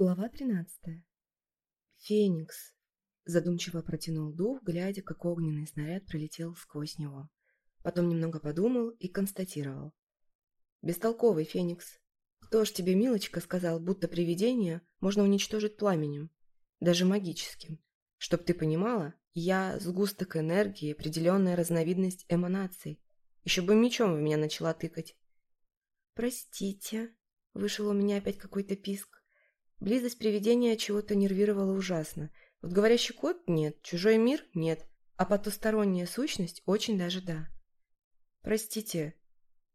Глава 13. «Феникс!» Задумчиво протянул дух, глядя, как огненный снаряд пролетел сквозь него. Потом немного подумал и констатировал. «Бестолковый Феникс! Кто ж тебе, милочка, сказал, будто привидение можно уничтожить пламенем, даже магическим? Чтоб ты понимала, я сгусток энергии, определенная разновидность эманаций. Еще бы мечом в меня начала тыкать». «Простите!» Вышел у меня опять какой-то писк. Близость привидения чего-то нервировала ужасно. Вот говорящий кот – нет, чужой мир – нет, а потусторонняя сущность – очень даже да. «Простите,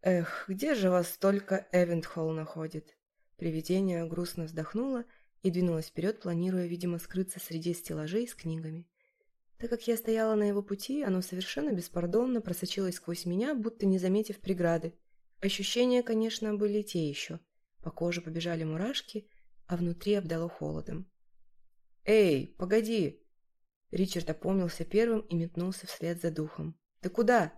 эх, где же вас только Эвентхолл находит?» Привидение грустно вздохнуло и двинулось вперед, планируя, видимо, скрыться среди стеллажей с книгами. Так как я стояла на его пути, оно совершенно беспардонно просочилось сквозь меня, будто не заметив преграды. Ощущения, конечно, были те еще. По коже побежали мурашки – а внутри обдало холодом. «Эй, погоди!» Ричард опомнился первым и метнулся вслед за духом. «Ты куда?»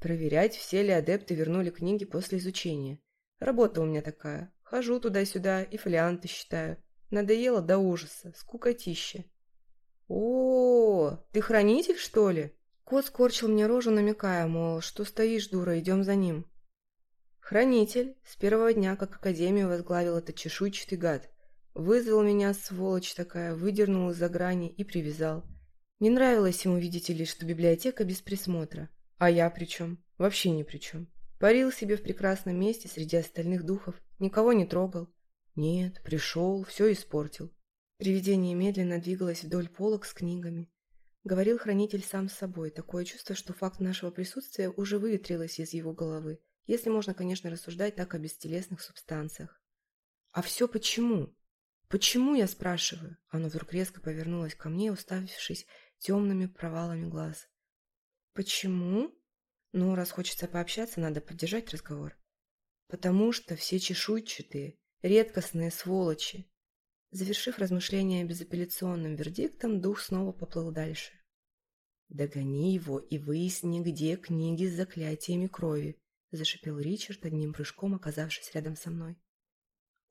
«Проверять, все ли адепты вернули книги после изучения. Работа у меня такая. Хожу туда-сюда и фолианты считаю. Надоело до ужаса, скукотища». О, -о, «О, ты хранитель, что ли?» Кот скорчил мне рожу, намекая, мол, что стоишь, дура, идем за ним. Хранитель с первого дня, как Академию возглавил этот чешуйчатый гад. Вызвал меня, сволочь такая, выдернул из-за грани и привязал. Не нравилось ему, видите ли, что библиотека без присмотра. А я при чем? Вообще ни при чем. Парил себе в прекрасном месте среди остальных духов, никого не трогал. Нет, пришел, все испортил. Привидение медленно двигалось вдоль полок с книгами. Говорил хранитель сам с собой, такое чувство, что факт нашего присутствия уже выветрилось из его головы. Если можно, конечно, рассуждать так о бестелесных субстанциях. «А все почему? Почему, я спрашиваю?» Оно вдруг резко повернулось ко мне, уставившись темными провалами глаз. «Почему?» «Ну, раз хочется пообщаться, надо поддержать разговор». «Потому что все чешуйчатые, редкостные сволочи». Завершив размышления безапелляционным вердиктом, дух снова поплыл дальше. «Догони его и выясни, где книги с заклятиями крови», зашипел Ричард, одним прыжком оказавшись рядом со мной.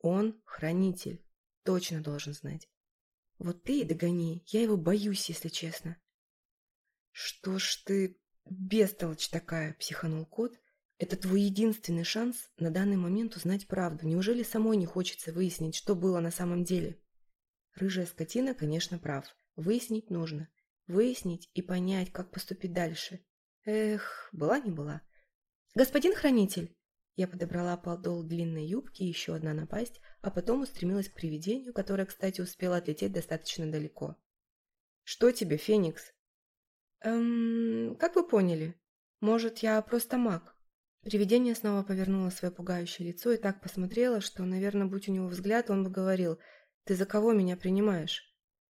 «Он — хранитель. Точно должен знать. Вот ты и догони. Я его боюсь, если честно». «Что ж ты бестолочь такая?» — психанул кот. «Это твой единственный шанс на данный момент узнать правду. Неужели самой не хочется выяснить, что было на самом деле?» Рыжая скотина, конечно, прав. Выяснить нужно. Выяснить и понять, как поступить дальше. Эх, была не была. «Господин хранитель!» Я подобрала подол длинной юбки и еще одна напасть, а потом устремилась к привидению, которое, кстати, успело отлететь достаточно далеко. «Что тебе, Феникс?» «Эм, как вы поняли? Может, я просто маг?» Привидение снова повернуло свое пугающее лицо и так посмотрело, что, наверное, будь у него взгляд, он бы говорил «Ты за кого меня принимаешь?»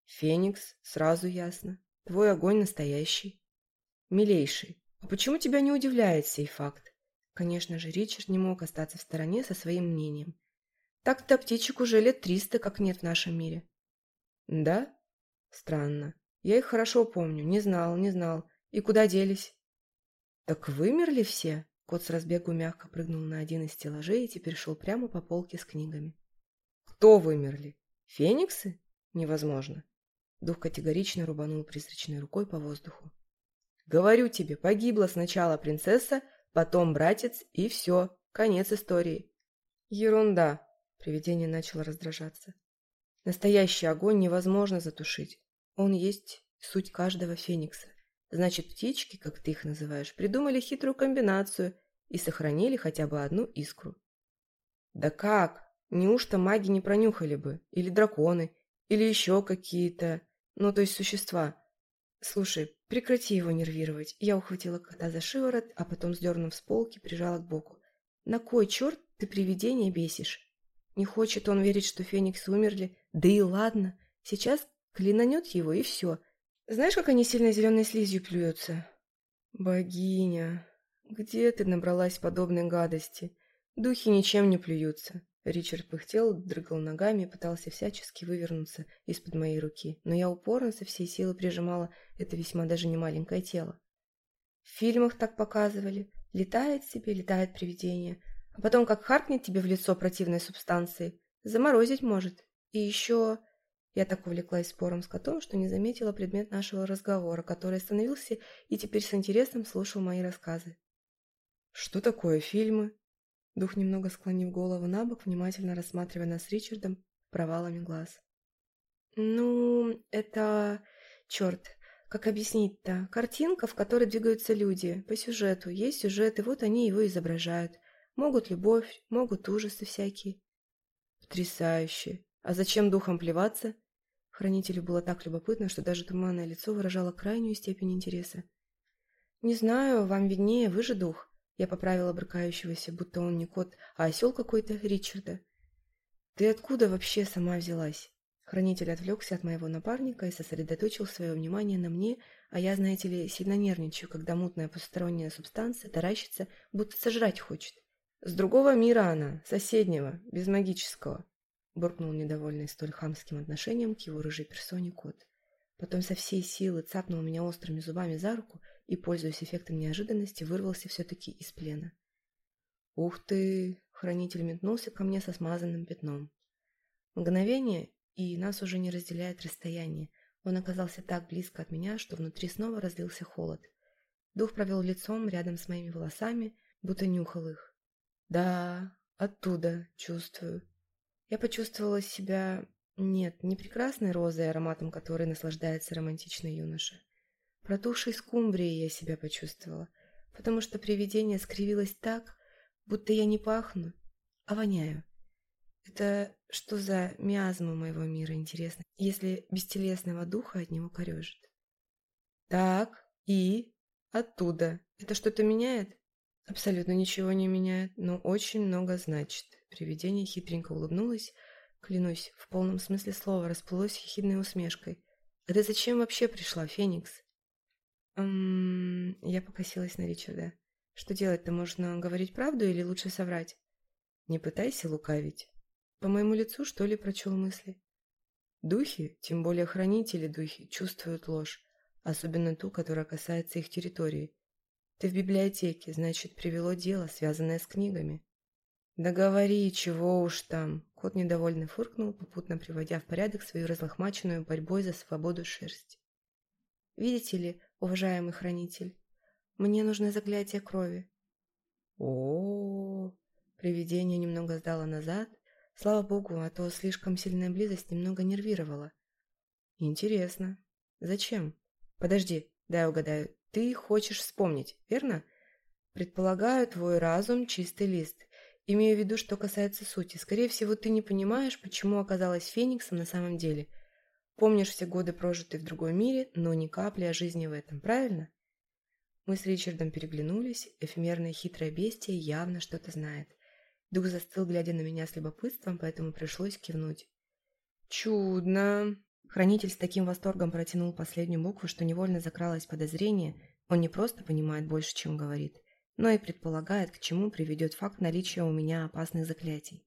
«Феникс, сразу ясно. Твой огонь настоящий». А почему тебя не удивляет сей факт? Конечно же, Ричард не мог остаться в стороне со своим мнением. Так-то птичек уже лет триста, как нет в нашем мире. Да? Странно. Я их хорошо помню. Не знал, не знал. И куда делись? Так вымерли все? Кот с разбегу мягко прыгнул на один из стеллажей и теперь шел прямо по полке с книгами. Кто вымерли? Фениксы? Невозможно. Дух категорично рубанул призрачной рукой по воздуху. Говорю тебе, погибла сначала принцесса, потом братец, и все, конец истории. Ерунда, привидение начало раздражаться. Настоящий огонь невозможно затушить. Он есть суть каждого феникса. Значит, птички, как ты их называешь, придумали хитрую комбинацию и сохранили хотя бы одну искру. Да как? Неужто маги не пронюхали бы? Или драконы? Или еще какие-то... Ну, то есть существа? Слушай, прекрати его нервировать. Я ухватила кота за шиворот, а потом, сдернув с полки, прижала к боку. На кой черт ты привидение бесишь? Не хочет он верить, что Феникс умерли. Да и ладно. Сейчас клинанет его, и все. Знаешь, как они сильно зеленой слизью плюются? Богиня, где ты набралась подобной гадости? Духи ничем не плюются. Ричард пыхтел, дрыгал ногами, пытался всячески вывернуться из-под моей руки, но я упорно со всей силы прижимала это весьма даже не маленькое тело. В фильмах так показывали. Летает себе, летает привидение. А потом как харкнет тебе в лицо противной субстанции, заморозить может. И еще... Я так увлеклась спором с котом, что не заметила предмет нашего разговора, который остановился и теперь с интересом слушал мои рассказы. «Что такое фильмы?» Дух, немного склонив голову на бок, внимательно рассматривая нас с Ричардом, провалами глаз. «Ну, это... черт, как объяснить-то? Картинка, в которой двигаются люди, по сюжету. Есть сюжет, и вот они его изображают. Могут любовь, могут ужасы всякие». «Потрясающе! А зачем духом плеваться?» Хранителю было так любопытно, что даже туманное лицо выражало крайнюю степень интереса. «Не знаю, вам виднее, вы же дух». Я поправила брыкающегося, будто он не кот, а осел какой-то, Ричарда. «Ты откуда вообще сама взялась?» Хранитель отвлекся от моего напарника и сосредоточил свое внимание на мне, а я, знаете ли, сильно нервничаю, когда мутная посторонняя субстанция таращится, будто сожрать хочет. «С другого мира она, соседнего, без магического», — буркнул недовольный столь хамским отношением к его рыжей персоне кот. Потом со всей силы цапнул меня острыми зубами за руку — и, пользуясь эффектом неожиданности, вырвался все-таки из плена. «Ух ты!» — хранитель метнулся ко мне со смазанным пятном. Мгновение, и нас уже не разделяет расстояние. Он оказался так близко от меня, что внутри снова разлился холод. Дух провел лицом рядом с моими волосами, будто нюхал их. «Да, оттуда чувствую». Я почувствовала себя... Нет, не прекрасной розой, ароматом которой наслаждается романтичный юноша. Протухший скумбрией я себя почувствовала, потому что привидение скривилось так, будто я не пахну, а воняю. Это что за миазма моего мира, интересно, если бестелесного духа от него корежит? Так, и оттуда. Это что-то меняет? Абсолютно ничего не меняет, но очень много значит. Привидение хитренько улыбнулось, клянусь, в полном смысле слова расплылось хихидной усмешкой. А ты зачем вообще пришла, Феникс? Я покосилась на Ричарда. Что делать-то? Можно говорить правду или лучше соврать? Не пытайся лукавить. По моему лицу, что ли, прочел мысли? Духи, тем более хранители духи, чувствуют ложь, особенно ту, которая касается их территории. Ты в библиотеке, значит, привело дело, связанное с книгами. «Да говори, чего уж там!» Кот недовольно фыркнул, попутно приводя в порядок свою разлохмаченную борьбой за свободу шерсть. Видите ли, уважаемый хранитель. Мне нужно заклятие крови». О, -о, -о, Привидение немного сдало назад. Слава богу, а то слишком сильная близость немного нервировала. «Интересно. Зачем? Подожди, дай угадаю. Ты хочешь вспомнить, верно?» «Предполагаю, твой разум – чистый лист. Имею в виду, что касается сути. Скорее всего, ты не понимаешь, почему оказалась Фениксом на самом деле». Помнишь все годы, прожитые в другом мире, но ни капли о жизни в этом, правильно? Мы с Ричардом переглянулись, эфемерное хитрое бестие явно что-то знает. Дух застыл, глядя на меня с любопытством, поэтому пришлось кивнуть. «Чудно!» Хранитель с таким восторгом протянул последнюю букву, что невольно закралось подозрение. Он не просто понимает больше, чем говорит, но и предполагает, к чему приведет факт наличия у меня опасных заклятий.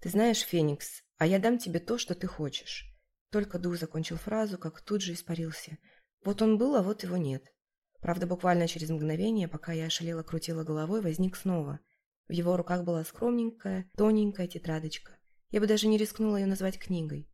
«Ты знаешь, Феникс, а я дам тебе то, что ты хочешь. Только дух закончил фразу, как тут же испарился. Вот он был, а вот его нет. Правда, буквально через мгновение, пока я ошалела крутила головой, возник снова. В его руках была скромненькая, тоненькая тетрадочка. Я бы даже не рискнула ее назвать книгой.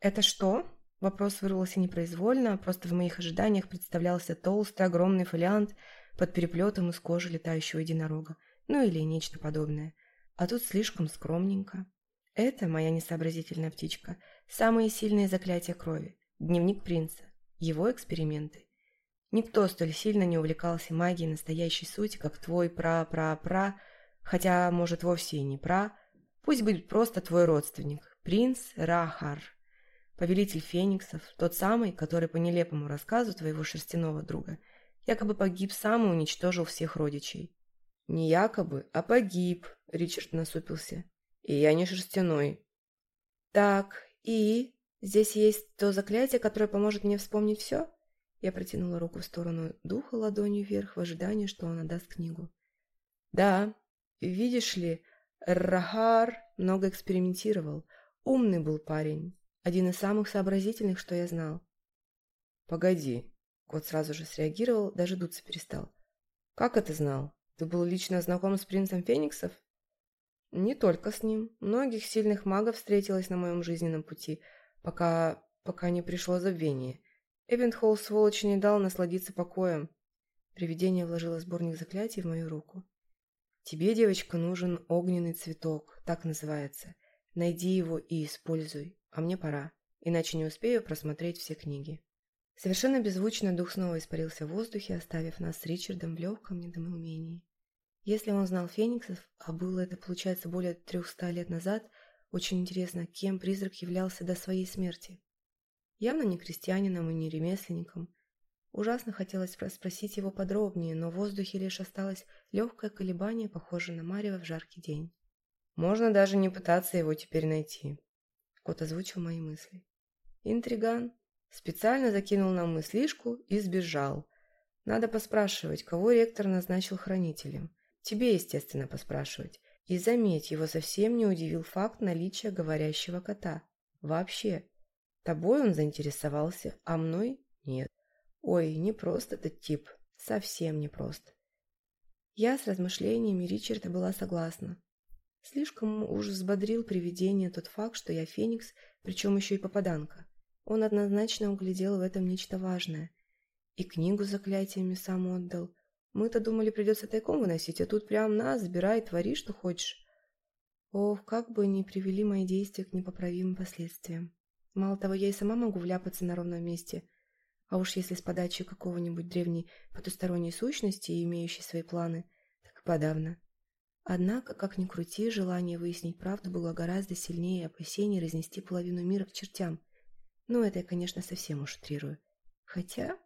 «Это что?» Вопрос вырвался непроизвольно, просто в моих ожиданиях представлялся толстый, огромный фолиант под переплетом из кожи летающего единорога. Ну или нечто подобное. А тут слишком скромненько. Это моя несообразительная птичка. Самые сильные заклятия крови. Дневник принца. Его эксперименты. Никто столь сильно не увлекался магией настоящей сути, как твой пра-пра-пра, хотя, может, вовсе и не пра. Пусть будет просто твой родственник. Принц Рахар. Повелитель фениксов, тот самый, который по нелепому рассказу твоего шерстяного друга якобы погиб сам и уничтожил всех родичей. «Не якобы, а погиб», — Ричард насупился. «И я не шерстяной». «Так, и? Здесь есть то заклятие, которое поможет мне вспомнить все?» Я протянула руку в сторону духа ладонью вверх в ожидании, что он отдаст книгу. «Да, видишь ли, Рахар много экспериментировал. Умный был парень. Один из самых сообразительных, что я знал». «Погоди, Кот сразу же среагировал, даже дуться перестал. «Как это знал? Ты был лично знаком с принцем Фениксов?» Не только с ним. Многих сильных магов встретилось на моем жизненном пути, пока... пока не пришло забвение. Эвентхолл, сволочь, не дал насладиться покоем. Привидение вложило сборник заклятий в мою руку. «Тебе, девочка, нужен огненный цветок, так называется. Найди его и используй, а мне пора, иначе не успею просмотреть все книги». Совершенно беззвучно дух снова испарился в воздухе, оставив нас с Ричардом в легком недоумении. Если он знал фениксов, а было это, получается, более трехста лет назад, очень интересно, кем призрак являлся до своей смерти. Явно не крестьянином и не ремесленником. Ужасно хотелось спросить его подробнее, но в воздухе лишь осталось легкое колебание, похожее на марево в жаркий день. «Можно даже не пытаться его теперь найти», — кот озвучил мои мысли. «Интриган», Специально закинул нам мыслишку и сбежал. Надо поспрашивать, кого ректор назначил хранителем. Тебе, естественно, поспрашивать. И заметь, его совсем не удивил факт наличия говорящего кота. Вообще. Тобой он заинтересовался, а мной нет. Ой, не просто этот тип. Совсем не Мы то думали, придется тайком выносить, а тут прям на, забирай, твори, что хочешь. Ох, как бы ни привели мои действия к непоправимым последствиям. Мало того, я и сама могу вляпаться на ровном месте. А уж если с подачи какого-нибудь древней потусторонней сущности, имеющей свои планы, так и подавно. Однако, как ни крути, желание выяснить правду было гораздо сильнее опасений разнести половину мира к чертям. Ну, это я, конечно, совсем уж утрирую. Хотя...